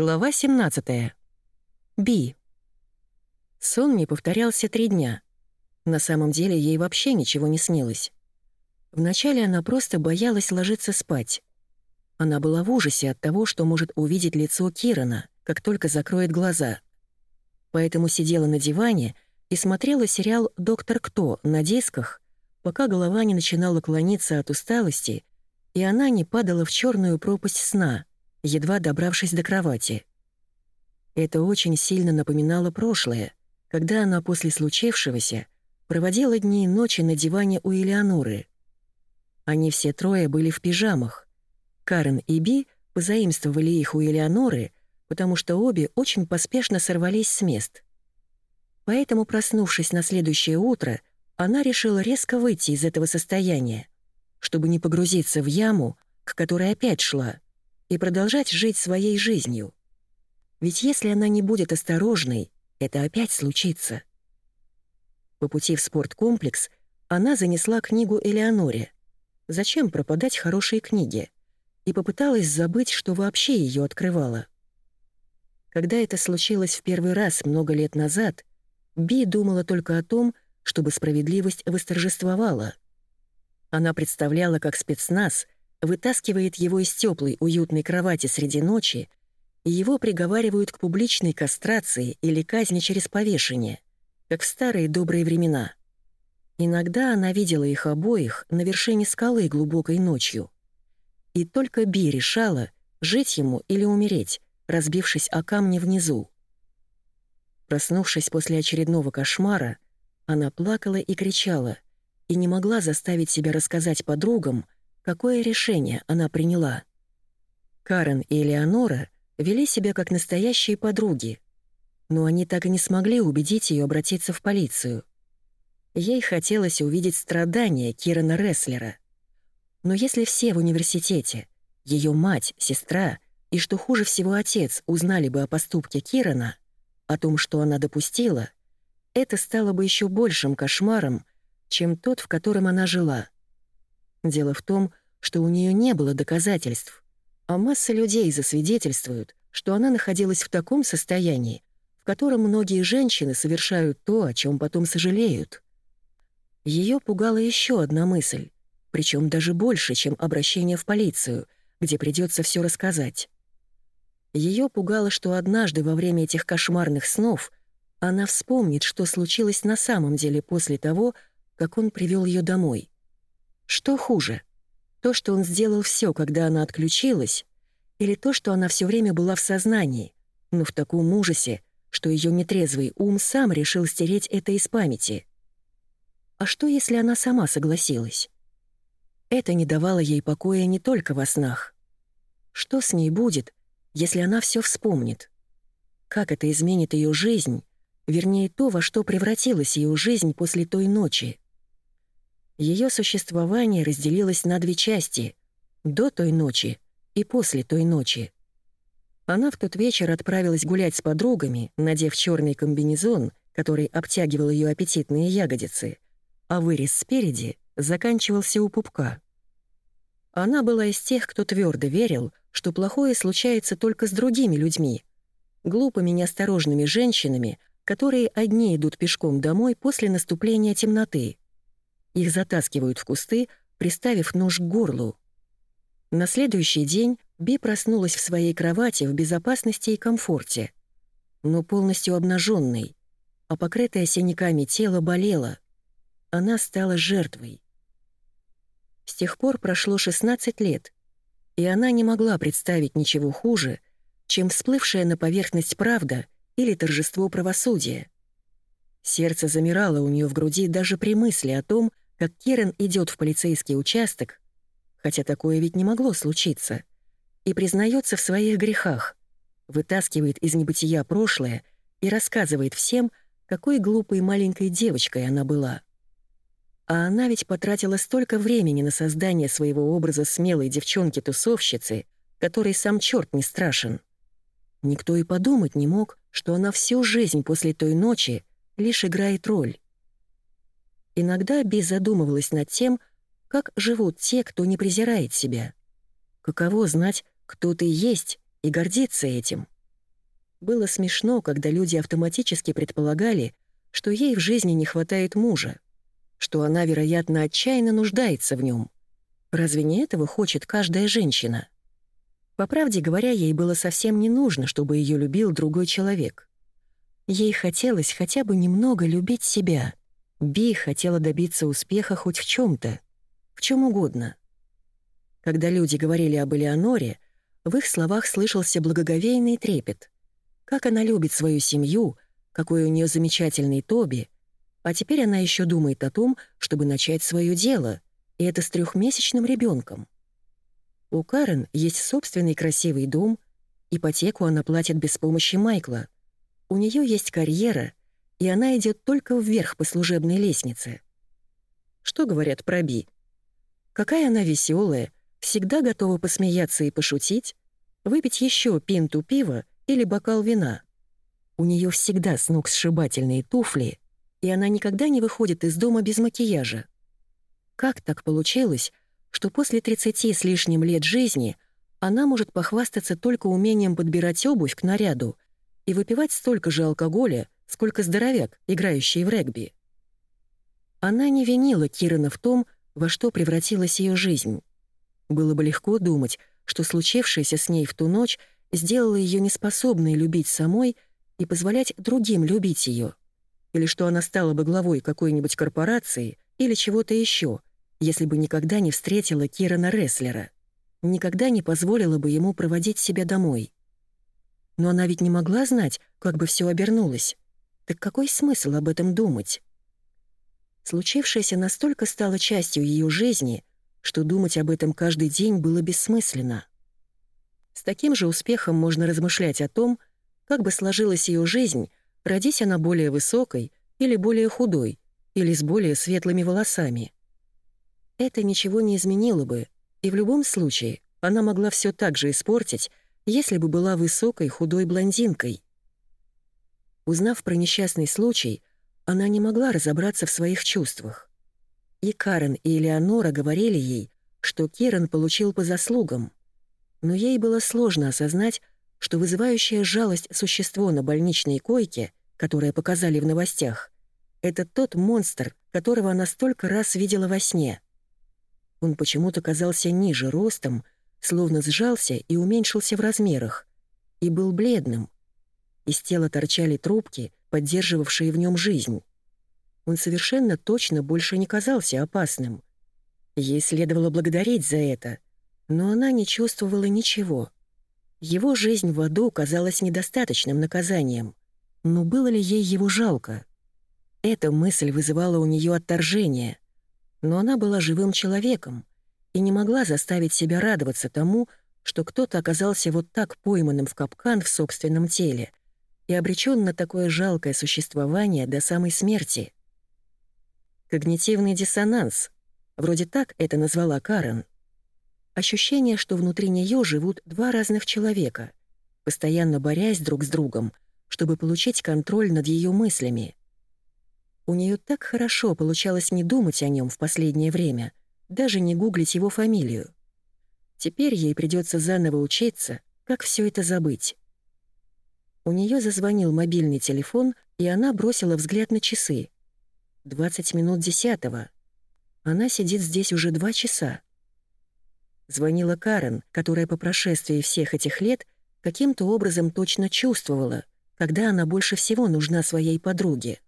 Глава 17. Би. Сон не повторялся три дня. На самом деле ей вообще ничего не снилось. Вначале она просто боялась ложиться спать. Она была в ужасе от того, что может увидеть лицо Кирана, как только закроет глаза. Поэтому сидела на диване и смотрела сериал «Доктор Кто» на дисках, пока голова не начинала клониться от усталости, и она не падала в черную пропасть сна — едва добравшись до кровати. Это очень сильно напоминало прошлое, когда она после случившегося проводила дни и ночи на диване у Элеоноры. Они все трое были в пижамах. Карен и Би позаимствовали их у Элеоноры, потому что обе очень поспешно сорвались с мест. Поэтому, проснувшись на следующее утро, она решила резко выйти из этого состояния, чтобы не погрузиться в яму, к которой опять шла — и продолжать жить своей жизнью. Ведь если она не будет осторожной, это опять случится. По пути в спорткомплекс она занесла книгу Элеоноре. Зачем пропадать хорошие книги? И попыталась забыть, что вообще ее открывала. Когда это случилось в первый раз много лет назад, Би думала только о том, чтобы справедливость восторжествовала. Она представляла, как спецназ — вытаскивает его из теплой, уютной кровати среди ночи, и его приговаривают к публичной кастрации или казни через повешение, как в старые добрые времена. Иногда она видела их обоих на вершине скалы глубокой ночью. И только Би решала, жить ему или умереть, разбившись о камни внизу. Проснувшись после очередного кошмара, она плакала и кричала, и не могла заставить себя рассказать подругам, какое решение она приняла. Карен и Элеонора вели себя как настоящие подруги, но они так и не смогли убедить ее обратиться в полицию. Ей хотелось увидеть страдания Кирана Ресслера. Но если все в университете, ее мать, сестра и, что хуже всего, отец узнали бы о поступке Кирана, о том, что она допустила, это стало бы еще большим кошмаром, чем тот, в котором она жила. Дело в том, что у нее не было доказательств, а масса людей засвидетельствуют, что она находилась в таком состоянии, в котором многие женщины совершают то, о чем потом сожалеют. Ее пугала еще одна мысль, причем даже больше, чем обращение в полицию, где придется все рассказать. Ее пугало, что однажды во время этих кошмарных снов она вспомнит, что случилось на самом деле после того, как он привел ее домой. Что хуже? То, что он сделал все, когда она отключилась, или то, что она все время была в сознании, но в таком ужасе, что ее нетрезвый ум сам решил стереть это из памяти. А что, если она сама согласилась? Это не давало ей покоя не только во снах. Что с ней будет, если она все вспомнит? Как это изменит ее жизнь, вернее, то, во что превратилась ее жизнь после той ночи? Ее существование разделилось на две части — до той ночи и после той ночи. Она в тот вечер отправилась гулять с подругами, надев черный комбинезон, который обтягивал ее аппетитные ягодицы, а вырез спереди заканчивался у пупка. Она была из тех, кто твердо верил, что плохое случается только с другими людьми, глупыми неосторожными женщинами, которые одни идут пешком домой после наступления темноты — их затаскивают в кусты, приставив нож к горлу. На следующий день Би проснулась в своей кровати в безопасности и комфорте, но полностью обнаженной, а покрытое синяками тело болело. Она стала жертвой. С тех пор прошло 16 лет, и она не могла представить ничего хуже, чем всплывшая на поверхность правда или торжество правосудия. Сердце замирало у нее в груди даже при мысли о том, как Керен идет в полицейский участок, хотя такое ведь не могло случиться, и признается в своих грехах, вытаскивает из небытия прошлое и рассказывает всем, какой глупой маленькой девочкой она была. А она ведь потратила столько времени на создание своего образа смелой девчонки-тусовщицы, которой сам черт не страшен. Никто и подумать не мог, что она всю жизнь после той ночи лишь играет роль. Иногда Би задумывалась над тем, как живут те, кто не презирает себя. Каково знать, кто ты есть, и гордиться этим. Было смешно, когда люди автоматически предполагали, что ей в жизни не хватает мужа, что она, вероятно, отчаянно нуждается в нем. Разве не этого хочет каждая женщина? По правде говоря, ей было совсем не нужно, чтобы ее любил другой человек. Ей хотелось хотя бы немного любить себя. Би хотела добиться успеха хоть в чем то в чем угодно. Когда люди говорили об Элеоноре, в их словах слышался благоговейный трепет. Как она любит свою семью, какой у нее замечательный Тоби, а теперь она еще думает о том, чтобы начать свое дело, и это с трехмесячным ребенком. У Карен есть собственный красивый дом, ипотеку она платит без помощи Майкла. У нее есть карьера, и она идет только вверх по служебной лестнице. Что говорят про Би? Какая она веселая, всегда готова посмеяться и пошутить, выпить еще пинту пива или бокал вина. У нее всегда с ног сшибательные туфли, и она никогда не выходит из дома без макияжа. Как так получилось, что после 30 с лишним лет жизни она может похвастаться только умением подбирать обувь к наряду и выпивать столько же алкоголя, сколько здоровяк, играющий в регби? Она не винила Кирана в том, во что превратилась ее жизнь. Было бы легко думать, что случившееся с ней в ту ночь сделало ее неспособной любить самой и позволять другим любить ее, или что она стала бы главой какой-нибудь корпорации или чего-то еще, если бы никогда не встретила Кирана Рестлера, никогда не позволила бы ему проводить себя домой. Но она ведь не могла знать, как бы все обернулось. Так какой смысл об этом думать? Случившееся настолько стало частью ее жизни, что думать об этом каждый день было бессмысленно. С таким же успехом можно размышлять о том, как бы сложилась ее жизнь, родись она более высокой или более худой, или с более светлыми волосами. Это ничего не изменило бы, и в любом случае она могла все так же испортить, если бы была высокой худой блондинкой. Узнав про несчастный случай, она не могла разобраться в своих чувствах. И Карен, и Элеонора говорили ей, что Киран получил по заслугам. Но ей было сложно осознать, что вызывающее жалость существо на больничной койке, которое показали в новостях, это тот монстр, которого она столько раз видела во сне. Он почему-то казался ниже ростом, словно сжался и уменьшился в размерах, и был бледным. Из тела торчали трубки, поддерживавшие в нем жизнь. Он совершенно точно больше не казался опасным. Ей следовало благодарить за это, но она не чувствовала ничего. Его жизнь в аду казалась недостаточным наказанием. Но было ли ей его жалко? Эта мысль вызывала у нее отторжение. Но она была живым человеком и не могла заставить себя радоваться тому, что кто-то оказался вот так пойманным в капкан в собственном теле, и обречен на такое жалкое существование до самой смерти. Когнитивный диссонанс. Вроде так это назвала Карен. Ощущение, что внутри нее живут два разных человека, постоянно борясь друг с другом, чтобы получить контроль над ее мыслями. У нее так хорошо получалось не думать о нем в последнее время, даже не гуглить его фамилию. Теперь ей придется заново учиться, как все это забыть. У нее зазвонил мобильный телефон, и она бросила взгляд на часы. 20 минут десятого. Она сидит здесь уже два часа. Звонила Карен, которая по прошествии всех этих лет каким-то образом точно чувствовала, когда она больше всего нужна своей подруге.